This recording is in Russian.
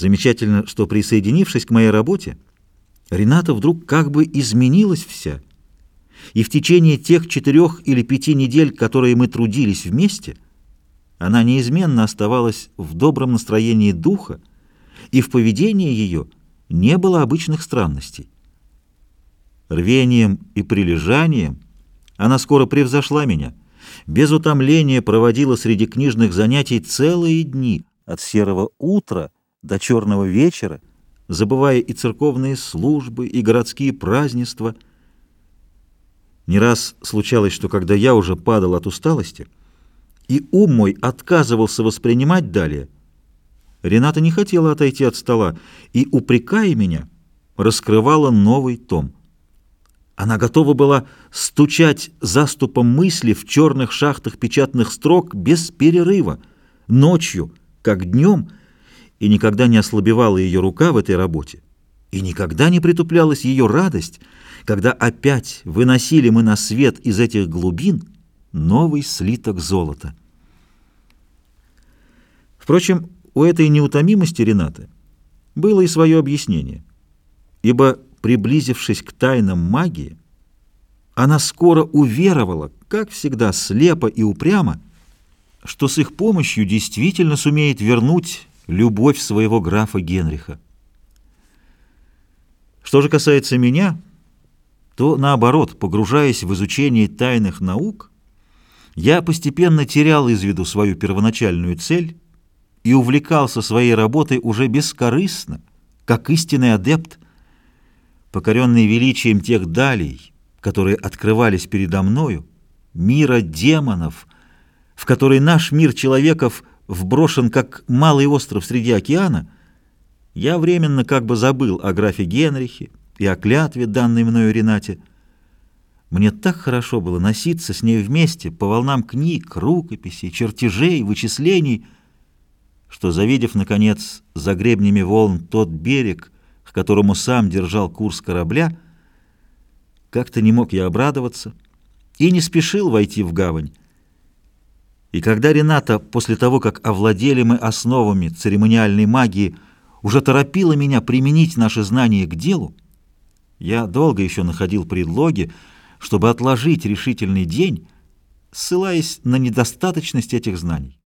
Замечательно, что присоединившись к моей работе, Рената вдруг как бы изменилась вся. И в течение тех четырех или пяти недель, которые мы трудились вместе, она неизменно оставалась в добром настроении духа, и в поведении ее не было обычных странностей. Рвением и прилежанием она скоро превзошла меня, без утомления проводила среди книжных занятий целые дни, от серого утра до черного вечера, забывая и церковные службы, и городские празднества. Не раз случалось, что когда я уже падал от усталости, и ум мой отказывался воспринимать далее, Рената не хотела отойти от стола и, упрекая меня, раскрывала новый том. Она готова была стучать заступом мысли в черных шахтах печатных строк без перерыва, ночью, как днем, и никогда не ослабевала ее рука в этой работе, и никогда не притуплялась ее радость, когда опять выносили мы на свет из этих глубин новый слиток золота. Впрочем, у этой неутомимости Ренаты было и свое объяснение, ибо, приблизившись к тайнам магии, она скоро уверовала, как всегда слепо и упрямо, что с их помощью действительно сумеет вернуть любовь своего графа Генриха. Что же касается меня, то наоборот, погружаясь в изучение тайных наук, я постепенно терял из виду свою первоначальную цель и увлекался своей работой уже бескорыстно, как истинный адепт, покоренный величием тех далей, которые открывались передо мною, мира демонов, в который наш мир человеков вброшен как малый остров среди океана, я временно как бы забыл о графе Генрихе и о клятве, данной мною Ренате. Мне так хорошо было носиться с ней вместе по волнам книг, рукописей, чертежей, вычислений — что, завидев, наконец, за гребнями волн тот берег, к которому сам держал курс корабля, как-то не мог я обрадоваться и не спешил войти в гавань. И когда Рената, после того, как овладели мы основами церемониальной магии, уже торопила меня применить наши знания к делу, я долго еще находил предлоги, чтобы отложить решительный день, ссылаясь на недостаточность этих знаний.